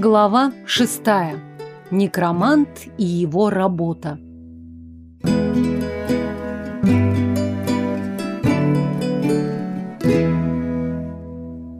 Глава шестая. Некромант и его работа.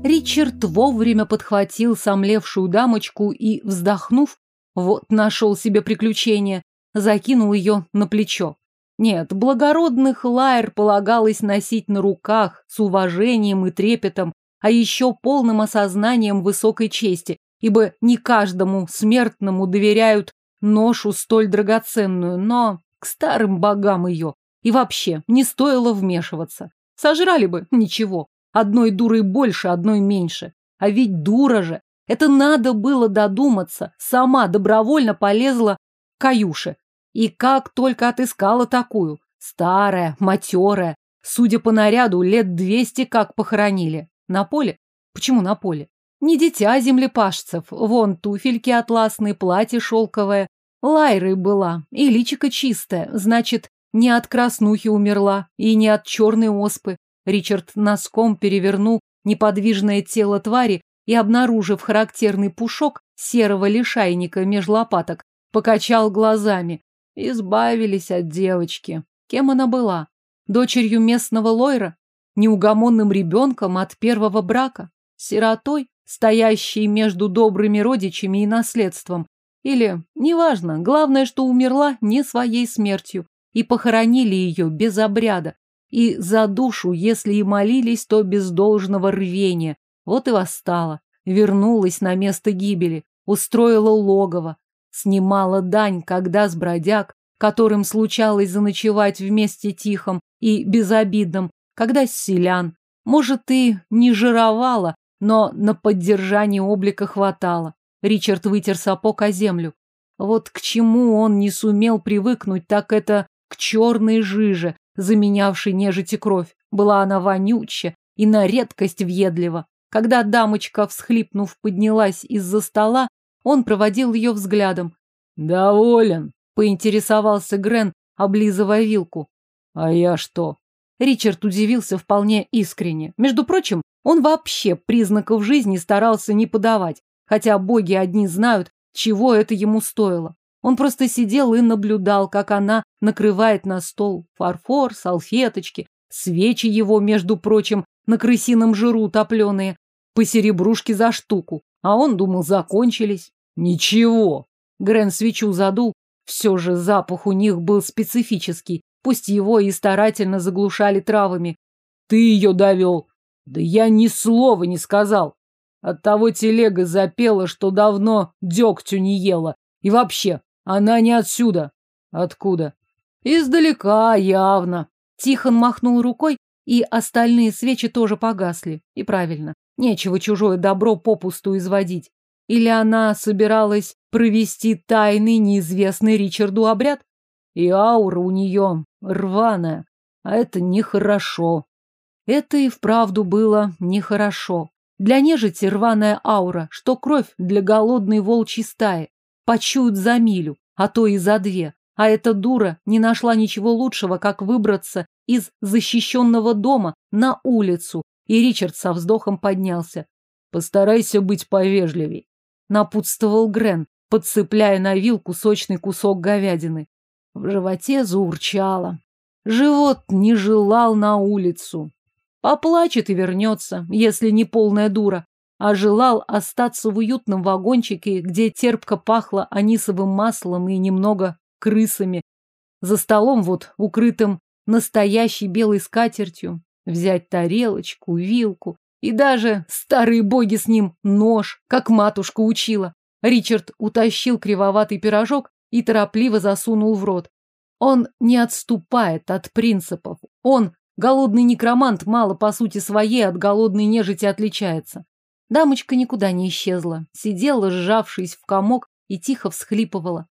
Ричард вовремя подхватил сомлевшую дамочку и, вздохнув, вот нашел себе приключение, закинул ее на плечо. Нет, благородных лайр полагалось носить на руках с уважением и трепетом, а еще полным осознанием высокой чести, ибо не каждому смертному доверяют ношу столь драгоценную, но к старым богам ее. И вообще, не стоило вмешиваться. Сожрали бы, ничего. Одной дурой больше, одной меньше. А ведь дура же. Это надо было додуматься. Сама добровольно полезла к Каюше. И как только отыскала такую. Старая, матерая. Судя по наряду, лет двести как похоронили. На поле? Почему на поле? Не дитя землепашцев. Вон туфельки атласные, платье шелковое. Лайрой была. И личико чистое. Значит, не от краснухи умерла. И не от черной оспы. Ричард носком перевернул неподвижное тело твари и, обнаружив характерный пушок серого лишайника меж лопаток, покачал глазами. Избавились от девочки. Кем она была? Дочерью местного лойра? Неугомонным ребенком от первого брака? Сиротой? Стоящей между добрыми родичами и наследством. Или, неважно, главное, что умерла не своей смертью, и похоронили ее без обряда. И за душу, если и молились, то без должного рвения. Вот и восстала, вернулась на место гибели, устроила логово, снимала дань, когда с бродяг, которым случалось заночевать вместе тихом и безобидным, когда с селян, может, и не жировала, но на поддержание облика хватало. Ричард вытер сапог о землю. Вот к чему он не сумел привыкнуть, так это к черной жиже, заменявшей нежить и кровь. Была она вонючая и на редкость въедлива. Когда дамочка, всхлипнув, поднялась из-за стола, он проводил ее взглядом. «Доволен», — поинтересовался Грен, облизывая вилку. «А я что?» Ричард удивился вполне искренне. Между прочим, он вообще признаков жизни старался не подавать, хотя боги одни знают, чего это ему стоило. Он просто сидел и наблюдал, как она накрывает на стол фарфор, салфеточки, свечи его, между прочим, на крысином жиру топленые, по серебрушке за штуку. А он думал, закончились. Ничего. Грен свечу задул, все же запах у них был специфический, пусть его и старательно заглушали травами. Ты ее довел. Да я ни слова не сказал. Оттого телега запела, что давно дегтю не ела. И вообще, она не отсюда. Откуда? Издалека, явно. Тихон махнул рукой, и остальные свечи тоже погасли. И правильно. Нечего чужое добро попусту изводить. Или она собиралась провести тайный, неизвестный Ричарду обряд? И аура у нее рваная, а это нехорошо. Это и вправду было нехорошо. Для нежити рваная аура, что кровь для голодной волчьей стаи. Почуют за милю, а то и за две. А эта дура не нашла ничего лучшего, как выбраться из защищенного дома на улицу. И Ричард со вздохом поднялся. «Постарайся быть повежливей», — напутствовал Грен, подцепляя на вилку сочный кусок говядины. В животе заурчало. Живот не желал на улицу. Поплачет и вернется, если не полная дура. А желал остаться в уютном вагончике, где терпко пахло анисовым маслом и немного крысами. За столом вот, укрытым настоящей белой скатертью, взять тарелочку, вилку и даже, старые боги с ним, нож, как матушка учила. Ричард утащил кривоватый пирожок и торопливо засунул в рот. Он не отступает от принципов. Он Голодный некромант мало по сути своей от голодной нежити отличается. Дамочка никуда не исчезла, сидела, сжавшись в комок, и тихо всхлипывала.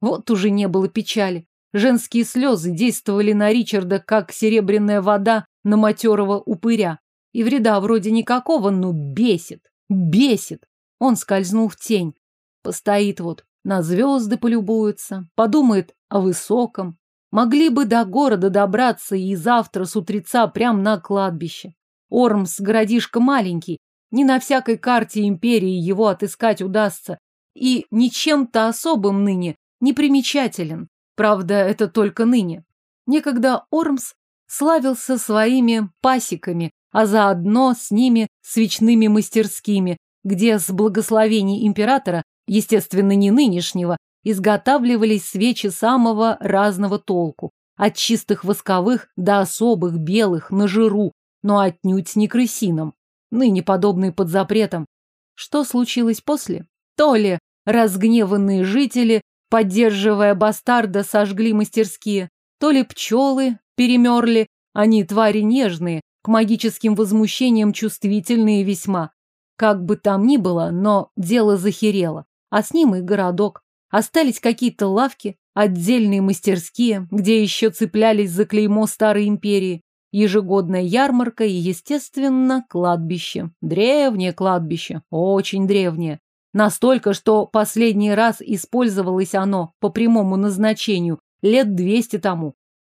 Вот уже не было печали. Женские слезы действовали на Ричарда, как серебряная вода на матерого упыря. И вреда вроде никакого, но бесит, бесит. Он скользнул в тень. Постоит вот, на звезды полюбуется, подумает о высоком, Могли бы до города добраться и завтра с утреца прямо на кладбище. Ормс городишко маленький, не на всякой карте империи его отыскать удастся, и ничем-то особым ныне не примечателен. Правда, это только ныне. Некогда Ормс славился своими пасеками, а заодно с ними свечными мастерскими, где с благословений императора, естественно, не нынешнего, изготавливались свечи самого разного толку, от чистых восковых до особых белых на жиру, но отнюдь не крысином, ныне подобные под запретом. Что случилось после? То ли разгневанные жители, поддерживая бастарда, сожгли мастерские, то ли пчелы перемерли, они твари нежные, к магическим возмущениям чувствительные весьма. Как бы там ни было, но дело захерело, а с ним и городок. Остались какие-то лавки, отдельные мастерские, где еще цеплялись за клеймо старой империи, ежегодная ярмарка и, естественно, кладбище. Древнее кладбище, очень древнее. Настолько, что последний раз использовалось оно по прямому назначению лет двести тому.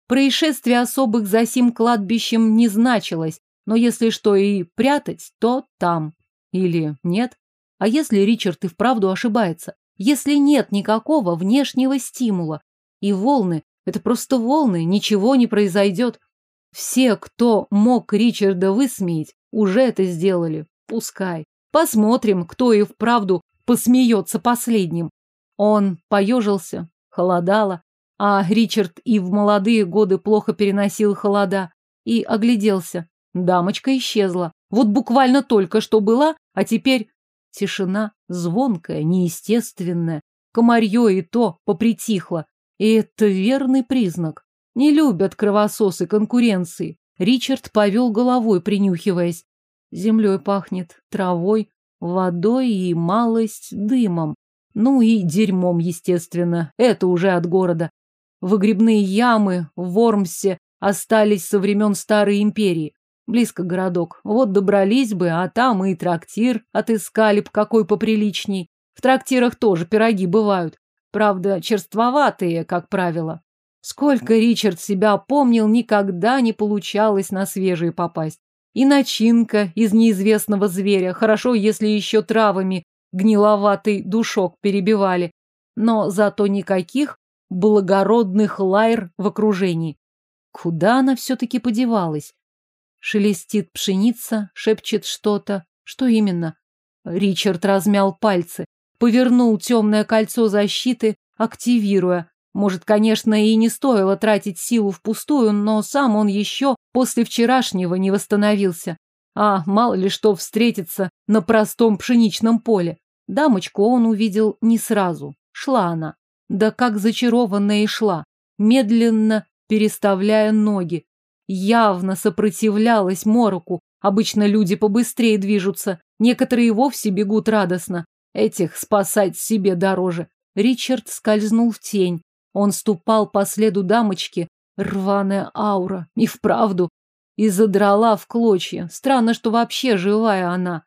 Происшествие особых за сим кладбищем не значилось, но если что и прятать, то там. Или нет? А если Ричард и вправду ошибается? Если нет никакого внешнего стимула? И волны – это просто волны, ничего не произойдет. Все, кто мог Ричарда высмеять, уже это сделали. Пускай. Посмотрим, кто и вправду посмеется последним. Он поежился, холодало, а Ричард и в молодые годы плохо переносил холода, и огляделся. Дамочка исчезла. Вот буквально только что была, а теперь тишина звонкая, неестественная. Комарье и то попритихло. И это верный признак. Не любят кровососы конкуренции. Ричард повел головой, принюхиваясь. Землей пахнет, травой, водой и малость дымом. Ну и дерьмом, естественно. Это уже от города. Выгребные ямы в Вормсе остались со времен Старой Империи. Близко городок. Вот добрались бы, а там и трактир отыскали б какой поприличней. В трактирах тоже пироги бывают. Правда, черствоватые, как правило. Сколько Ричард себя помнил, никогда не получалось на свежие попасть. И начинка из неизвестного зверя, хорошо, если еще травами гниловатый душок перебивали. Но зато никаких благородных лайр в окружении. Куда она все-таки подевалась? Шелестит пшеница, шепчет что-то. Что именно? Ричард размял пальцы, повернул темное кольцо защиты, активируя. Может, конечно, и не стоило тратить силу впустую, но сам он еще после вчерашнего не восстановился. А мало ли что встретится на простом пшеничном поле. Дамочку он увидел не сразу. Шла она. Да как зачарованная и шла, медленно переставляя ноги, явно сопротивлялась мороку. Обычно люди побыстрее движутся, некоторые вовсе бегут радостно. Этих спасать себе дороже. Ричард скользнул в тень. Он ступал по следу дамочки, рваная аура, и вправду, и задрала в клочья. Странно, что вообще живая она.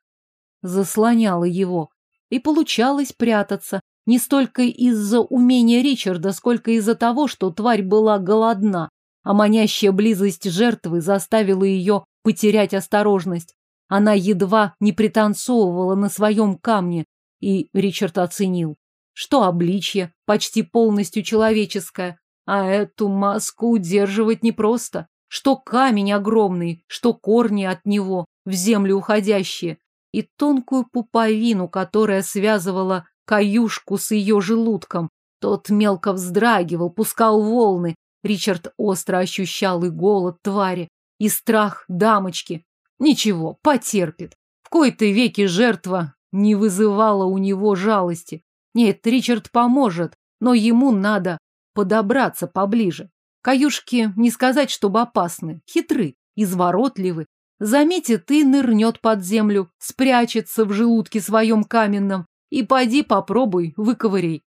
Заслоняла его. И получалось прятаться. Не столько из-за умения Ричарда, сколько из-за того, что тварь была голодна а манящая близость жертвы заставила ее потерять осторожность. Она едва не пританцовывала на своем камне, и Ричард оценил, что обличье почти полностью человеческое, а эту маску удерживать непросто, что камень огромный, что корни от него в землю уходящие, и тонкую пуповину, которая связывала каюшку с ее желудком. Тот мелко вздрагивал, пускал волны, Ричард остро ощущал и голод твари, и страх дамочки. Ничего, потерпит. В кои-то веки жертва не вызывала у него жалости. Нет, Ричард поможет, но ему надо подобраться поближе. Каюшки не сказать, чтобы опасны, хитры, изворотливы. Заметит и нырнет под землю, спрячется в желудке своем каменном. И поди попробуй, выковырей.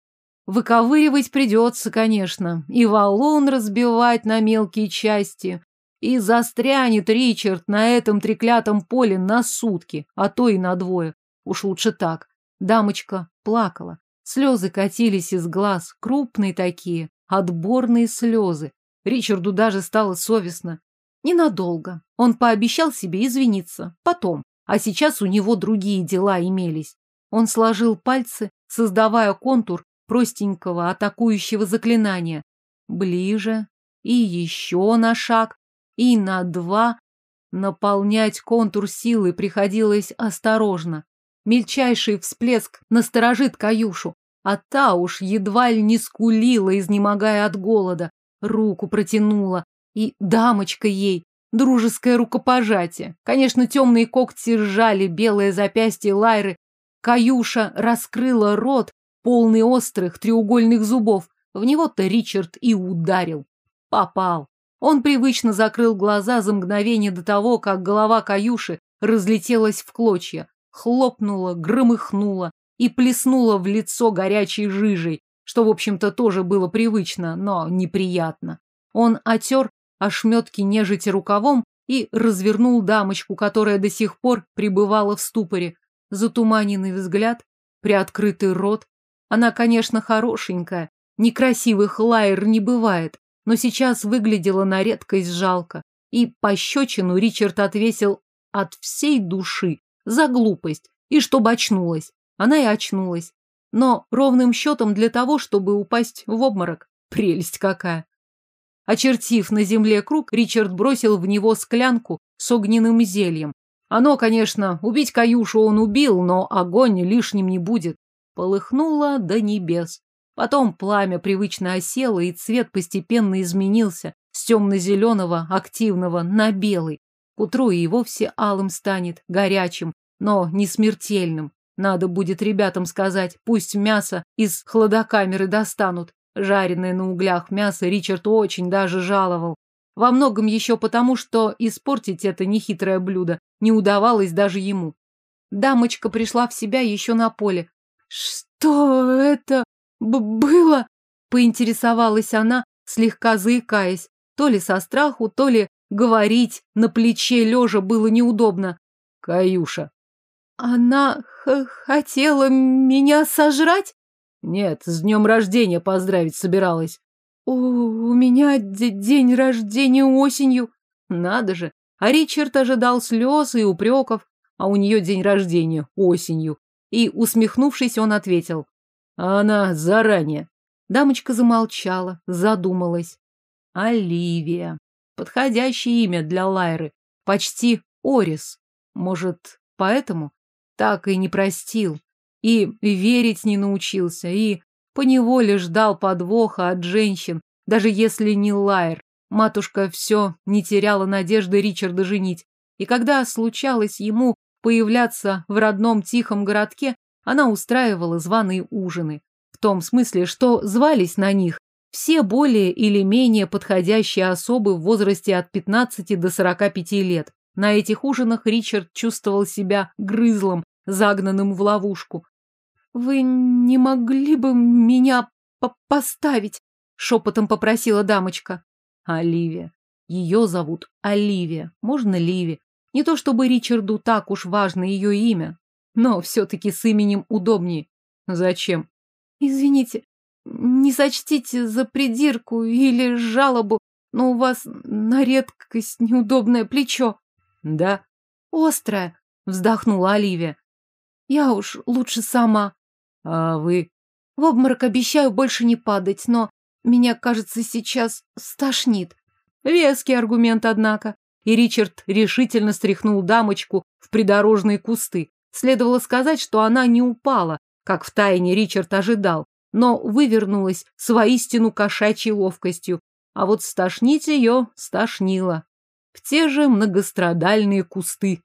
Выковыривать придется, конечно, и валун разбивать на мелкие части. И застрянет Ричард на этом треклятом поле на сутки, а то и на двое. Уж лучше так. Дамочка плакала. Слезы катились из глаз, крупные такие, отборные слезы. Ричарду даже стало совестно. Ненадолго. Он пообещал себе извиниться. Потом. А сейчас у него другие дела имелись. Он сложил пальцы, создавая контур простенького атакующего заклинания. Ближе и еще на шаг, и на два. Наполнять контур силы приходилось осторожно. Мельчайший всплеск насторожит Каюшу, а та уж едва ли не скулила, изнемогая от голода. Руку протянула, и дамочка ей, дружеское рукопожатие. Конечно, темные когти сжали белое запястье Лайры. Каюша раскрыла рот, полный острых треугольных зубов. В него-то Ричард и ударил. Попал. Он привычно закрыл глаза за мгновение до того, как голова Каюши разлетелась в клочья, хлопнула, громыхнула и плеснула в лицо горячей жижей, что, в общем-то, тоже было привычно, но неприятно. Он отер ошметки нежити рукавом и развернул дамочку, которая до сих пор пребывала в ступоре. Затуманенный взгляд, приоткрытый рот. Она, конечно, хорошенькая, некрасивых лайер не бывает, но сейчас выглядела на редкость жалко. И пощечину Ричард отвесил от всей души за глупость, и чтобы очнулась. Она и очнулась. Но ровным счетом для того, чтобы упасть в обморок. Прелесть какая! Очертив на земле круг, Ричард бросил в него склянку с огненным зельем. Оно, конечно, убить Каюшу он убил, но огонь лишним не будет. Полыхнуло до небес. Потом пламя привычно осело, и цвет постепенно изменился с темно-зеленого, активного, на белый. К утру и вовсе алым станет, горячим, но не смертельным. Надо будет ребятам сказать, пусть мясо из хладокамеры достанут. Жареное на углях мясо Ричард очень даже жаловал. Во многом еще потому, что испортить это нехитрое блюдо не удавалось даже ему. Дамочка пришла в себя еще на поле. «Что это было?» — поинтересовалась она, слегка заикаясь. То ли со страху, то ли говорить на плече лежа было неудобно. «Каюша». «Она хотела меня сожрать?» Нет, с днем рождения поздравить собиралась. У, у меня день рождения осенью. Надо же. А Ричард ожидал слез и упреков, а у нее день рождения осенью. И, усмехнувшись, он ответил. Она заранее. Дамочка замолчала, задумалась. Оливия. Подходящее имя для Лайры. Почти Орис. Может, поэтому? Так и не простил и верить не научился, и поневоле ждал подвоха от женщин, даже если не Лайер. Матушка все не теряла надежды Ричарда женить. И когда случалось ему появляться в родном тихом городке, она устраивала званые ужины. В том смысле, что звались на них все более или менее подходящие особы в возрасте от 15 до 45 лет. На этих ужинах Ричард чувствовал себя грызлом, загнанным в ловушку. «Вы не могли бы меня по поставить?» — шепотом попросила дамочка. «Оливия. Ее зовут Оливия. Можно Ливи? Не то чтобы Ричарду так уж важно ее имя, но все-таки с именем удобнее. Зачем?» «Извините, не сочтите за придирку или жалобу, но у вас на редкость неудобное плечо». «Да». «Острое», — вздохнула Оливия. «Я уж лучше сама». А вы? В обморок обещаю больше не падать, но меня, кажется, сейчас стошнит. Веский аргумент, однако. И Ричард решительно стряхнул дамочку в придорожные кусты. Следовало сказать, что она не упала, как в тайне Ричард ожидал, но вывернулась с воистину кошачьей ловкостью. А вот стошнить ее стошнило. В те же многострадальные кусты.